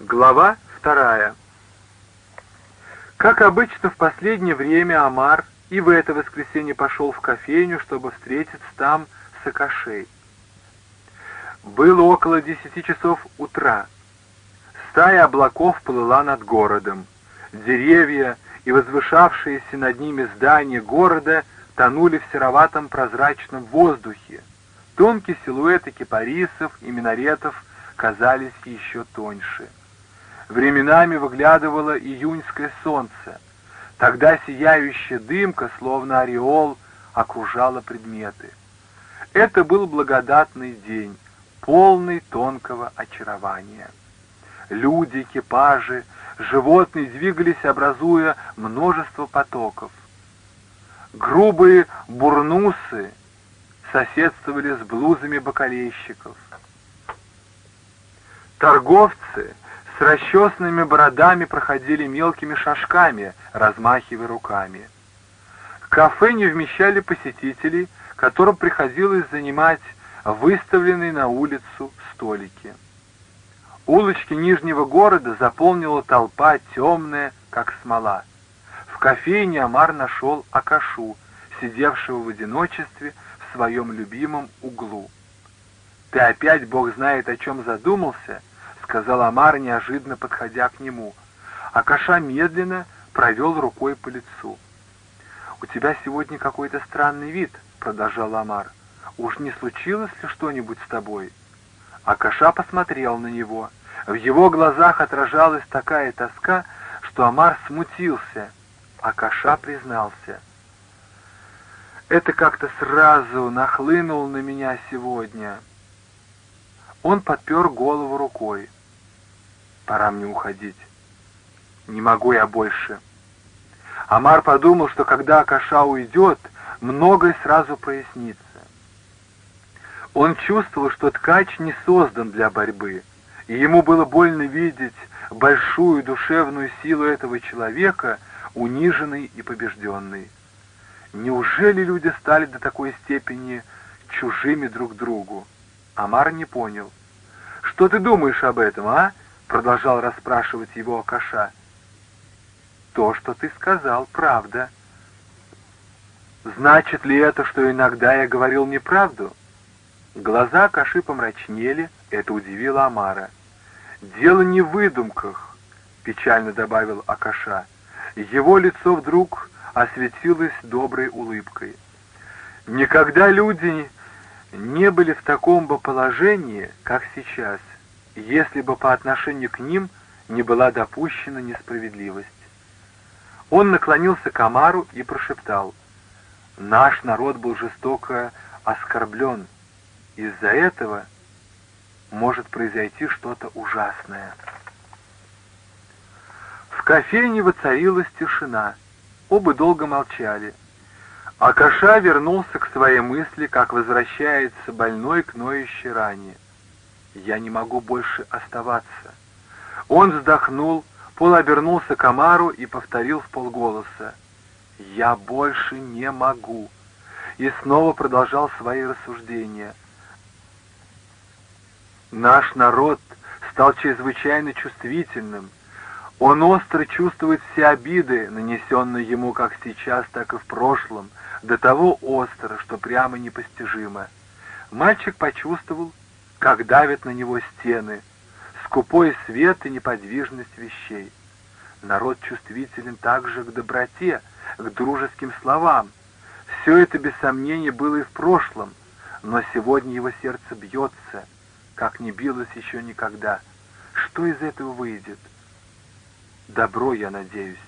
Глава вторая. Как обычно, в последнее время Амар и в это воскресенье пошел в кофейню, чтобы встретиться там с Акашей. Было около десяти часов утра. Стая облаков плыла над городом. Деревья и возвышавшиеся над ними здания города тонули в сероватом прозрачном воздухе. Тонкие силуэты кипарисов и минаретов казались еще тоньше. Временами выглядывало июньское солнце. Тогда сияющая дымка, словно ореол, окружала предметы. Это был благодатный день, полный тонкого очарования. Люди, экипажи, животные двигались, образуя множество потоков. Грубые бурнусы соседствовали с блузами бакалейщиков. Торговцы с расчесанными бородами проходили мелкими шажками, размахивая руками. Кафе не вмещали посетителей, которым приходилось занимать выставленные на улицу столики. Улочки Нижнего города заполнила толпа темная, как смола. В кофейне Амар нашел Акашу, сидевшего в одиночестве в своем любимом углу. «Ты опять, Бог знает, о чем задумался?» — сказал Амар, неожиданно подходя к нему. Акаша медленно провел рукой по лицу. «У тебя сегодня какой-то странный вид», — продолжал Амар. «Уж не случилось ли что-нибудь с тобой?» Акаша посмотрел на него. В его глазах отражалась такая тоска, что Амар смутился. Акаша признался. «Это как-то сразу нахлынуло на меня сегодня». Он подпер голову рукой. «Пора мне уходить. Не могу я больше». Амар подумал, что когда Акаша уйдет, многое сразу прояснится. Он чувствовал, что ткач не создан для борьбы, и ему было больно видеть большую душевную силу этого человека, униженный и побежденный. Неужели люди стали до такой степени чужими друг другу? Амар не понял. «Что ты думаешь об этом, а?» — продолжал расспрашивать его Акаша. «То, что ты сказал, правда». «Значит ли это, что иногда я говорил неправду?» Глаза Каши помрачнели, это удивило Амара. «Дело не в выдумках», — печально добавил Акаша. Его лицо вдруг осветилось доброй улыбкой. «Никогда люди не были в таком бы положении, как сейчас, если бы по отношению к ним не была допущена несправедливость. Он наклонился к Амару и прошептал, «Наш народ был жестоко оскорблен. Из-за этого может произойти что-то ужасное». В кофейне воцарилась тишина. Оба долго молчали. Акаша вернулся к своей мысли, как возвращается больной к ноющей ране. «Я не могу больше оставаться». Он вздохнул, Пол обернулся к Амару и повторил в полголоса. «Я больше не могу». И снова продолжал свои рассуждения. Наш народ стал чрезвычайно чувствительным, он остро чувствует все обиды, нанесенные ему как сейчас, так и в прошлом, до того остро, что прямо непостижимо. Мальчик почувствовал, как давят на него стены, скупой свет и неподвижность вещей. Народ чувствителен также к доброте, к дружеским словам. Все это, без сомнения, было и в прошлом, но сегодня его сердце бьется, как не билось еще никогда. Что из этого выйдет? Добро, я надеюсь.